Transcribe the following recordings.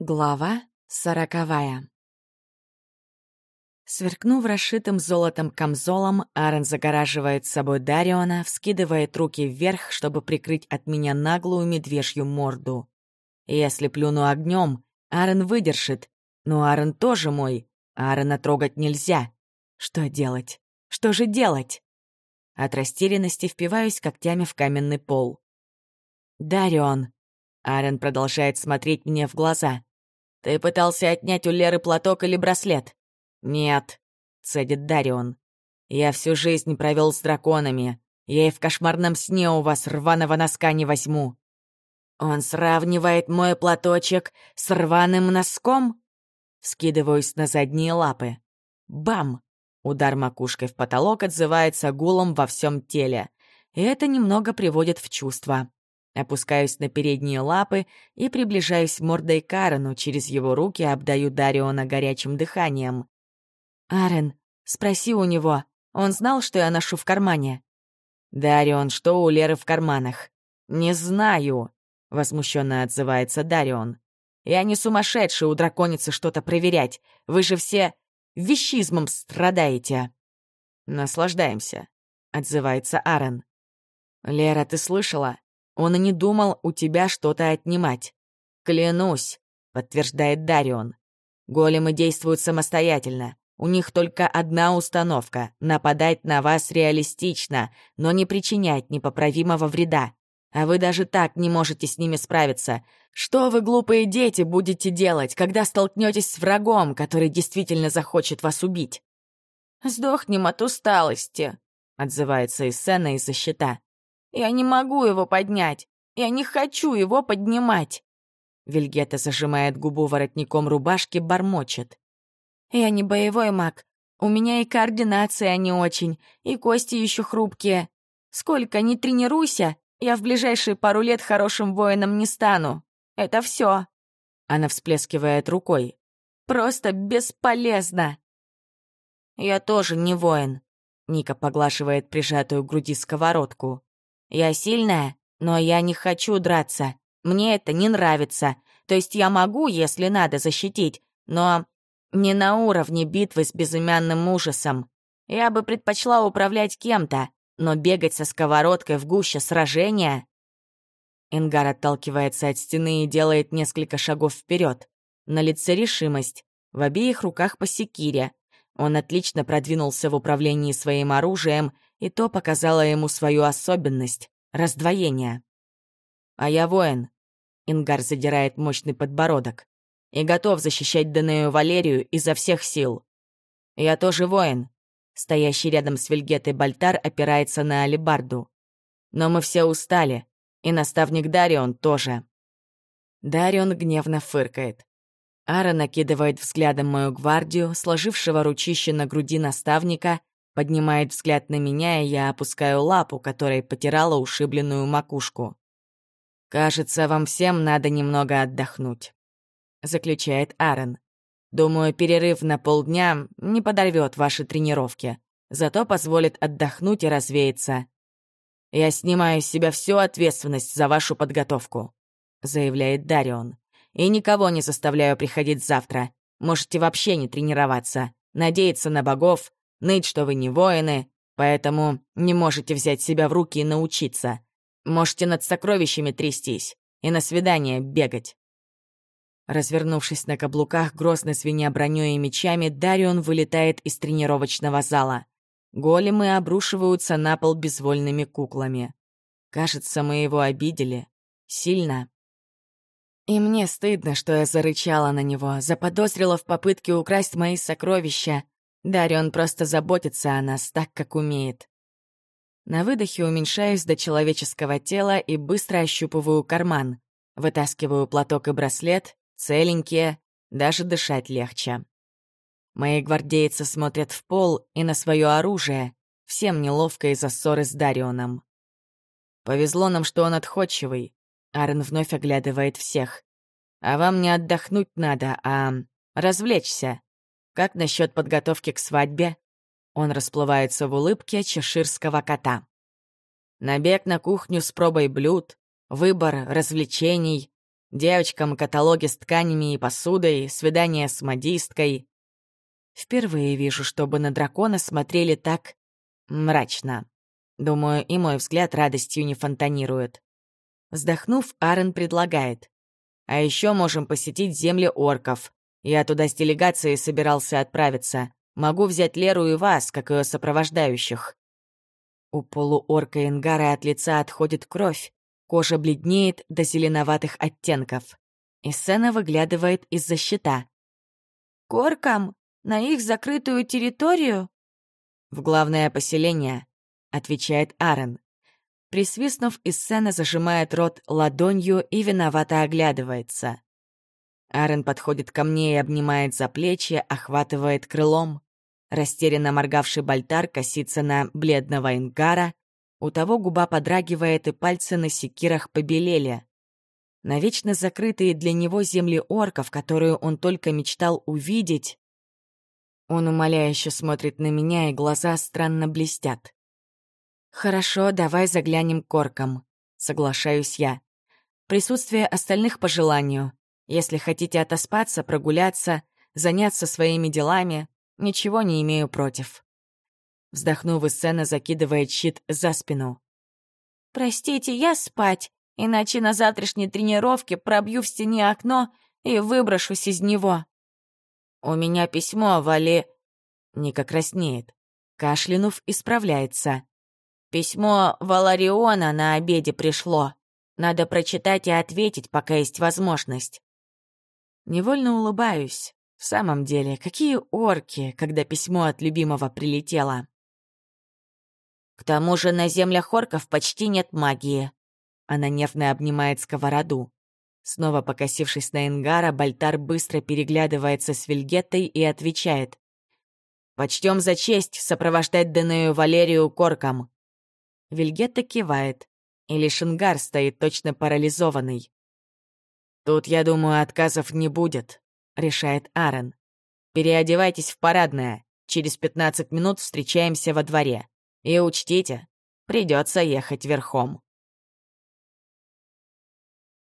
Глава сороковая Сверкнув расшитым золотом камзолом, Аарон загораживает собой Дариона, вскидывает руки вверх, чтобы прикрыть от меня наглую медвежью морду. Если плюну огнем, Аарон выдержит, но Аарон тоже мой, Аарона трогать нельзя. Что делать? Что же делать? От растерянности впиваюсь когтями в каменный пол. «Дарион!» Аарон продолжает смотреть мне в глаза. «Ты пытался отнять у Леры платок или браслет?» «Нет», — цедит Дарион. «Я всю жизнь провел с драконами. Я и в кошмарном сне у вас рваного носка не возьму». «Он сравнивает мой платочек с рваным носком?» Скидываюсь на задние лапы. Бам! Удар макушкой в потолок отзывается гулом во всем теле. И это немного приводит в чувство. Опускаюсь на передние лапы и приближаюсь мордой к Аарону, через его руки обдаю Дариона горячим дыханием. «Аарон, спроси у него, он знал, что я ношу в кармане?» «Дарион, что у Леры в карманах?» «Не знаю», — возмущенно отзывается Дарион. «Я не сумасшедший у драконицы что-то проверять. Вы же все вещизмом страдаете». «Наслаждаемся», — отзывается Аарон. «Лера, ты слышала? Он и не думал у тебя что-то отнимать. Клянусь, подтверждает Дарион. Големы действуют самостоятельно. У них только одна установка — нападать на вас реалистично, но не причинять непоправимого вреда. А вы даже так не можете с ними справиться. Что вы, глупые дети, будете делать, когда столкнетесь с врагом, который действительно захочет вас убить? «Сдохнем от усталости», — отзывается Иссена из-за щита. Я не могу его поднять. Я не хочу его поднимать. Вильгета зажимает губу воротником рубашки, бормочет. Я не боевой маг. У меня и координация не очень, и кости еще хрупкие. Сколько ни тренируйся, я в ближайшие пару лет хорошим воином не стану. Это все. Она всплескивает рукой. Просто бесполезно. Я тоже не воин. Ника поглаживает прижатую к груди сковородку. Я сильная, но я не хочу драться. Мне это не нравится. То есть я могу, если надо, защитить, но не на уровне битвы с безымянным ужасом. Я бы предпочла управлять кем-то, но бегать со сковородкой в гуще сражения... Ингар отталкивается от стены и делает несколько шагов вперед. На лице решимость, в обеих руках по секире. Он отлично продвинулся в управлении своим оружием и то показало ему свою особенность — раздвоение. «А я воин», — Ингар задирает мощный подбородок, «и готов защищать Данею Валерию изо всех сил. Я тоже воин», — стоящий рядом с Вильгетой Бальтар опирается на алебарду. «Но мы все устали, и наставник Дарион тоже». Дарион гневно фыркает. Ара накидывает взглядом мою гвардию, сложившего ручище на груди наставника, Поднимает взгляд на меня, и я опускаю лапу, которой потирала ушибленную макушку. «Кажется, вам всем надо немного отдохнуть», — заключает Аарон. «Думаю, перерыв на полдня не подорвет ваши тренировки, зато позволит отдохнуть и развеяться. Я снимаю с себя всю ответственность за вашу подготовку», — заявляет Дарион. «И никого не заставляю приходить завтра. Можете вообще не тренироваться, надеяться на богов, ныть, что вы не воины, поэтому не можете взять себя в руки и научиться. Можете над сокровищами трястись и на свидание бегать. Развернувшись на каблуках, грозно свиня бронёй и мечами, Дарион вылетает из тренировочного зала. Големы обрушиваются на пол безвольными куклами. Кажется, мы его обидели. Сильно. И мне стыдно, что я зарычала на него, заподозрила в попытке украсть мои сокровища, Дарион просто заботится о нас так, как умеет. На выдохе уменьшаюсь до человеческого тела и быстро ощупываю карман. Вытаскиваю платок и браслет, целенькие, даже дышать легче. Мои гвардейцы смотрят в пол и на свое оружие, всем неловко из-за ссоры с Дарионом. Повезло нам, что он отходчивый. Арен вновь оглядывает всех. А вам не отдохнуть надо, а развлечься. Как насчет подготовки к свадьбе? Он расплывается в улыбке чеширского кота. Набег на кухню с пробой блюд, выбор развлечений. Девочкам каталоги с тканями и посудой, свидания с модисткой. Впервые вижу, чтобы на дракона смотрели так мрачно. Думаю, и мой взгляд радостью не фонтанирует. Вздохнув, Аарон предлагает. А еще можем посетить земли орков. Я туда с делегацией собирался отправиться. Могу взять Леру и вас, как ее сопровождающих. У полуорка Ингара от лица отходит кровь, кожа бледнеет до зеленоватых оттенков. И сцена выглядывает из-за щита. «Коркам? На их закрытую территорию?» «В главное поселение», — отвечает Аарон. Присвистнув, Иссена зажимает рот ладонью и виновато оглядывается. Аарон подходит ко мне и обнимает за плечи, охватывает крылом. Растерянно моргавший Бальтар косится на бледного Ингара. У того губа подрагивает, и пальцы на секирах побелели. Навечно закрытые для него земли орков, которую он только мечтал увидеть. Он умоляюще смотрит на меня, и глаза странно блестят. «Хорошо, давай заглянем к оркам», — соглашаюсь я. Присутствие остальных по желанию. Если хотите отоспаться, прогуляться, заняться своими делами, Ничего не имею против. Вздохнув, сцена закидывает щит за спину. «Простите, я спать, иначе на завтрашней тренировке пробью в стене окно и выброшусь из него». «У меня письмо, Вали...» Ника краснеет. Кашлянув, исправляется. «Письмо Валариона на обеде пришло. Надо прочитать и ответить, пока есть возможность». Невольно улыбаюсь. В самом деле, какие орки, когда письмо от любимого прилетело? К тому же на землях орков почти нет магии. Она нервно обнимает сковороду. Снова покосившись на Энгара, Бальтар быстро переглядывается с Вильгеттой и отвечает. «Почтем за честь сопровождать Денею Валерию коркам». Вильгетта кивает, и лишь Энгар стоит точно парализованный. «Тут, я думаю, отказов не будет», решает Аарон. «Переодевайтесь в парадное. Через 15 минут встречаемся во дворе. И учтите, придется ехать верхом».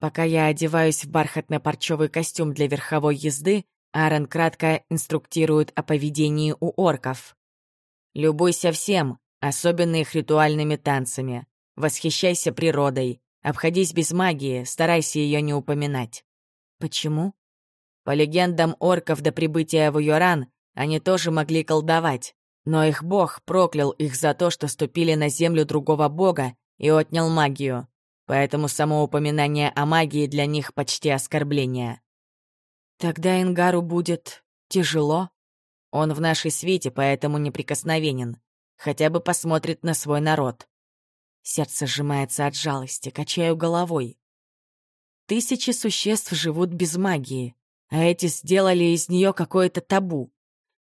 Пока я одеваюсь в бархатно-парчевый костюм для верховой езды, Аарон кратко инструктирует о поведении у орков. «Любуйся всем, особенно их ритуальными танцами. Восхищайся природой. Обходись без магии, старайся ее не упоминать». «Почему?» По легендам орков до прибытия в Юран они тоже могли колдовать, но их бог проклял их за то, что ступили на землю другого бога и отнял магию, поэтому само упоминание о магии для них почти оскорбление. Тогда Ингару будет тяжело. Он в нашей свите, поэтому неприкосновенен. Хотя бы посмотрит на свой народ. Сердце сжимается от жалости, качаю головой. Тысячи существ живут без магии а эти сделали из нее какое-то табу.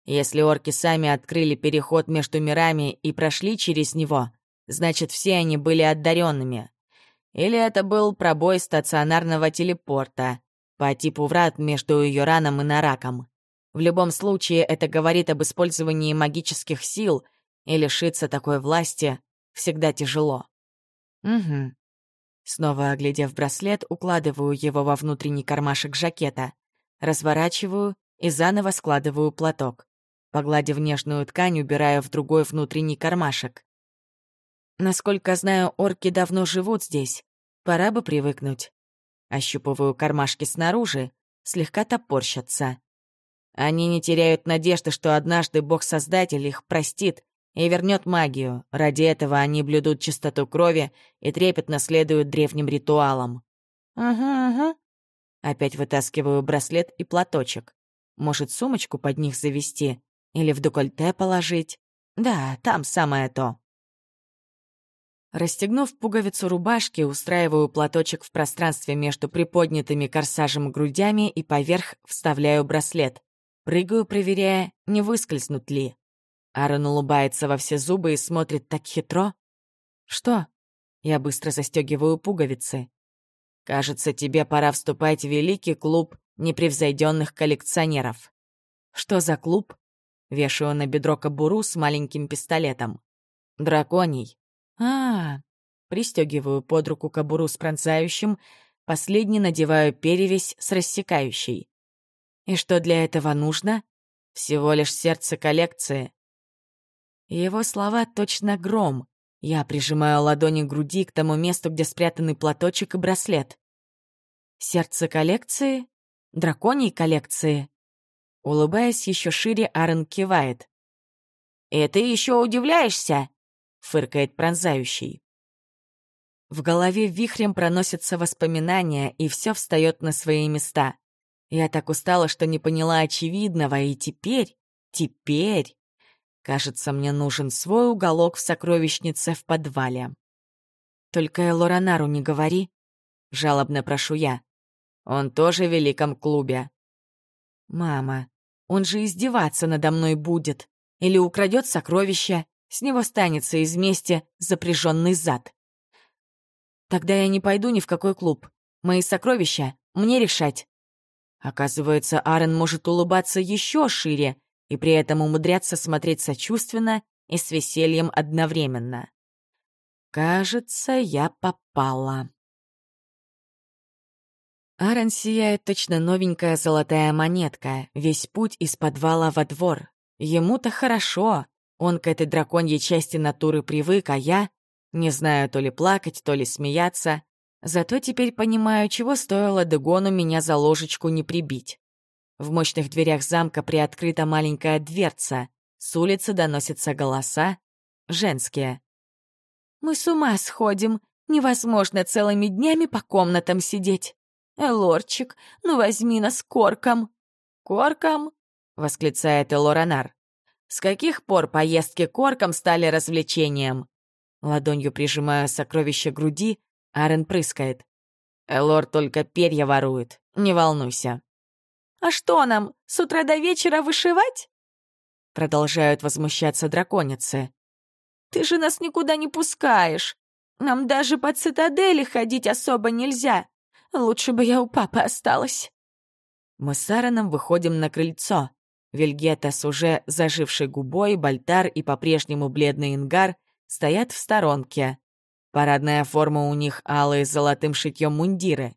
Если орки сами открыли переход между мирами и прошли через него, значит, все они были одаренными. Или это был пробой стационарного телепорта по типу врат между Юраном и Нараком. В любом случае, это говорит об использовании магических сил, и лишиться такой власти всегда тяжело. Угу. Снова оглядев браслет, укладываю его во внутренний кармашек жакета разворачиваю и заново складываю платок. Погладив нежную ткань, убираю в другой внутренний кармашек. Насколько знаю, орки давно живут здесь. Пора бы привыкнуть. Ощупываю кармашки снаружи, слегка топорщатся. Они не теряют надежды, что однажды бог-создатель их простит и вернет магию. Ради этого они блюдут чистоту крови и трепетно следуют древним ритуалам. «Ага, ага», Опять вытаскиваю браслет и платочек. Может, сумочку под них завести? Или в декольте положить? Да, там самое то. Расстегнув пуговицу рубашки, устраиваю платочек в пространстве между приподнятыми корсажем грудями и поверх вставляю браслет. Прыгаю, проверяя, не выскользнут ли. Аарон улыбается во все зубы и смотрит так хитро. «Что?» Я быстро застегиваю пуговицы. Кажется, тебе пора вступать в великий клуб непревзойденных коллекционеров. Что за клуб? Вешаю на бедро кобуру с маленьким пистолетом. Драконий. А, -а, -а. Пристегиваю под руку кобуру с пронзающим, Последний надеваю перевязь с рассекающей. И что для этого нужно? Всего лишь сердце коллекции. Его слова точно гром. Я прижимаю ладони к груди к тому месту, где спрятаны платочек и браслет. Сердце коллекции? Драконьей коллекции? Улыбаясь еще шире, Аарон кивает. «И ты еще удивляешься?» — фыркает пронзающий. В голове вихрем проносятся воспоминания, и все встает на свои места. Я так устала, что не поняла очевидного, и теперь, теперь, кажется, мне нужен свой уголок в сокровищнице в подвале. Только Элоранару не говори, жалобно прошу я. Он тоже в великом клубе. Мама, он же издеваться надо мной будет. Или украдет сокровища, с него станется из мести запряженный зад. Тогда я не пойду ни в какой клуб. Мои сокровища мне решать. Оказывается, Аарон может улыбаться еще шире и при этом умудряться смотреть сочувственно и с весельем одновременно. Кажется, я попала. Аарон сияет точно новенькая золотая монетка, весь путь из подвала во двор. Ему-то хорошо, он к этой драконьей части натуры привык, а я не знаю то ли плакать, то ли смеяться. Зато теперь понимаю, чего стоило Дегону меня за ложечку не прибить. В мощных дверях замка приоткрыта маленькая дверца. С улицы доносятся голоса. Женские. «Мы с ума сходим. Невозможно целыми днями по комнатам сидеть. Элорчик, ну возьми нас корком». «Корком?» — восклицает Элоранар. «С каких пор поездки корком стали развлечением?» Ладонью прижимая сокровище груди, Арен прыскает. «Элор только перья ворует, не волнуйся». «А что нам, с утра до вечера вышивать?» Продолжают возмущаться драконицы. «Ты же нас никуда не пускаешь. Нам даже по цитадели ходить особо нельзя. Лучше бы я у папы осталась». Мы с Аароном выходим на крыльцо. Вильгета с уже зажившей губой, Бальтар и по-прежнему бледный Ингар стоят в сторонке. Парадная форма у них алые с золотым шитьем мундиры.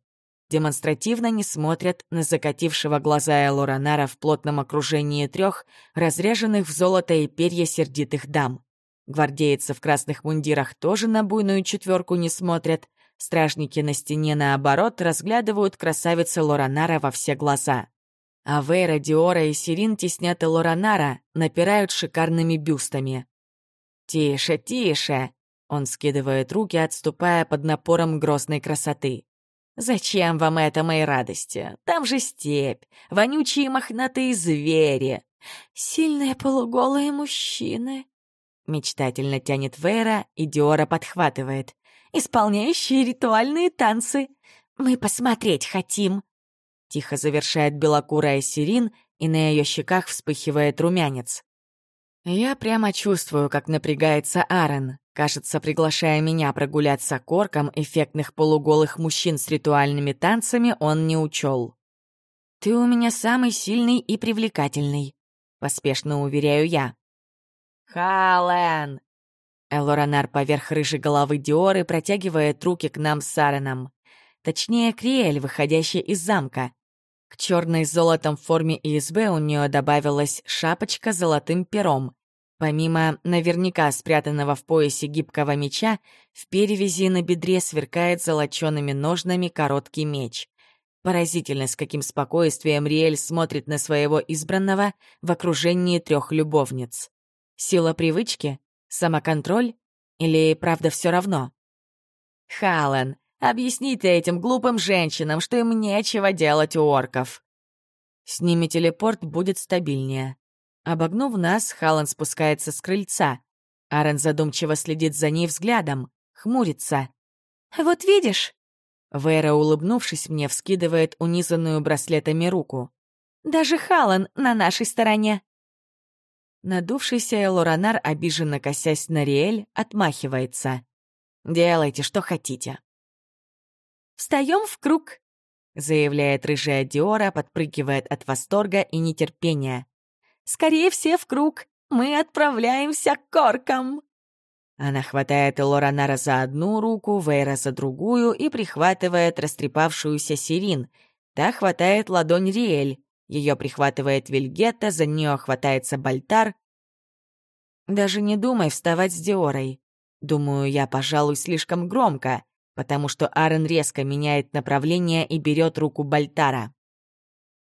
Демонстративно не смотрят на закатившего глаза Элоранара в плотном окружении трех разряженных в золото и перья сердитых дам. Гвардейцы в красных мундирах тоже на буйную четверку не смотрят. Стражники на стене, наоборот, разглядывают красавицы Лоранара во все глаза. А Вейра, Диора и Сирин теснят Лоранара, напирают шикарными бюстами. «Тише, тише!» Он скидывает руки, отступая под напором грозной красоты. «Зачем вам это, мои радости? Там же степь, вонючие мохнатые звери, сильные полуголые мужчины». Мечтательно тянет Вейра, и Диора подхватывает. «Исполняющие ритуальные танцы. Мы посмотреть хотим». Тихо завершает белокурая Сирин, и на ее щеках вспыхивает румянец. Я прямо чувствую, как напрягается Аарон, кажется, приглашая меня прогуляться корком эффектных полуголых мужчин с ритуальными танцами он не учел. «Ты у меня самый сильный и привлекательный», — поспешно уверяю я. «Хален!» Элоранар поверх рыжей головы Диоры протягивает руки к нам с Аароном. Точнее, Криэль, выходящая из замка. К черной золотом форме ИСБ у нее добавилась шапочка с золотым пером. Помимо наверняка спрятанного в поясе гибкого меча, в перевязи на бедре сверкает золочеными ножнами короткий меч. Поразительно, с каким спокойствием Риэль смотрит на своего избранного в окружении трех любовниц. Сила привычки? Самоконтроль? Или правда все равно? Хален, объясни ты этим глупым женщинам, что им нечего делать у орков. С ними телепорт будет стабильнее. Обогнув нас, Халан спускается с крыльца. Аарон задумчиво следит за ней взглядом, хмурится. «Вот видишь?» Вера, улыбнувшись мне, вскидывает унизанную браслетами руку. «Даже Халан на нашей стороне!» Надувшийся Элоранар, обиженно косясь на Риэль, отмахивается. «Делайте, что хотите». «Встаем в круг», — заявляет рыжая Диора, подпрыгивает от восторга и нетерпения. Скорее все в круг. Мы отправляемся к коркам!» Она хватает Лоранара за одну руку, Вейра за другую и прихватывает растрепавшуюся Сирин. Та хватает ладонь Риэль. Ее прихватывает Вильгетта, за нее хватается Бальтар. Даже не думай вставать с Диорой. Думаю, я, пожалуй, слишком громко, потому что Аарон резко меняет направление и берет руку Бальтара.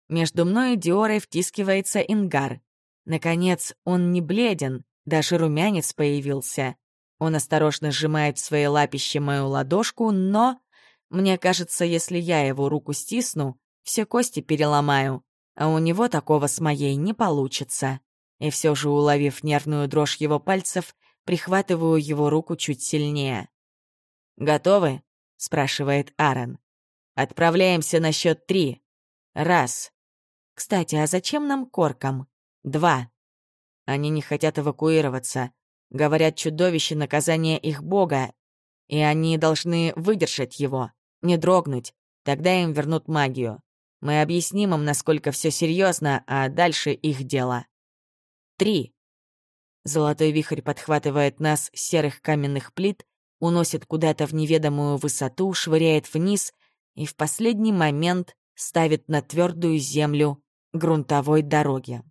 Между мной и Диорой втискивается Ингар. Наконец, он не бледен, даже румянец появился. Он осторожно сжимает в своей лапище мою ладошку, но... Мне кажется, если я его руку стисну, все кости переломаю, а у него такого с моей не получится. И все же, уловив нервную дрожь его пальцев, прихватываю его руку чуть сильнее. «Готовы?» — спрашивает Аарон. «Отправляемся на счет три. Раз. Кстати, а зачем нам коркам? Два. Они не хотят эвакуироваться. Говорят, чудовище — наказание их бога, и они должны выдержать его, не дрогнуть, тогда им вернут магию. Мы объясним им, насколько все серьезно, а дальше их дело. Три. Золотой вихрь подхватывает нас с серых каменных плит, уносит куда-то в неведомую высоту, швыряет вниз и в последний момент ставит на твердую землю грунтовой дороги.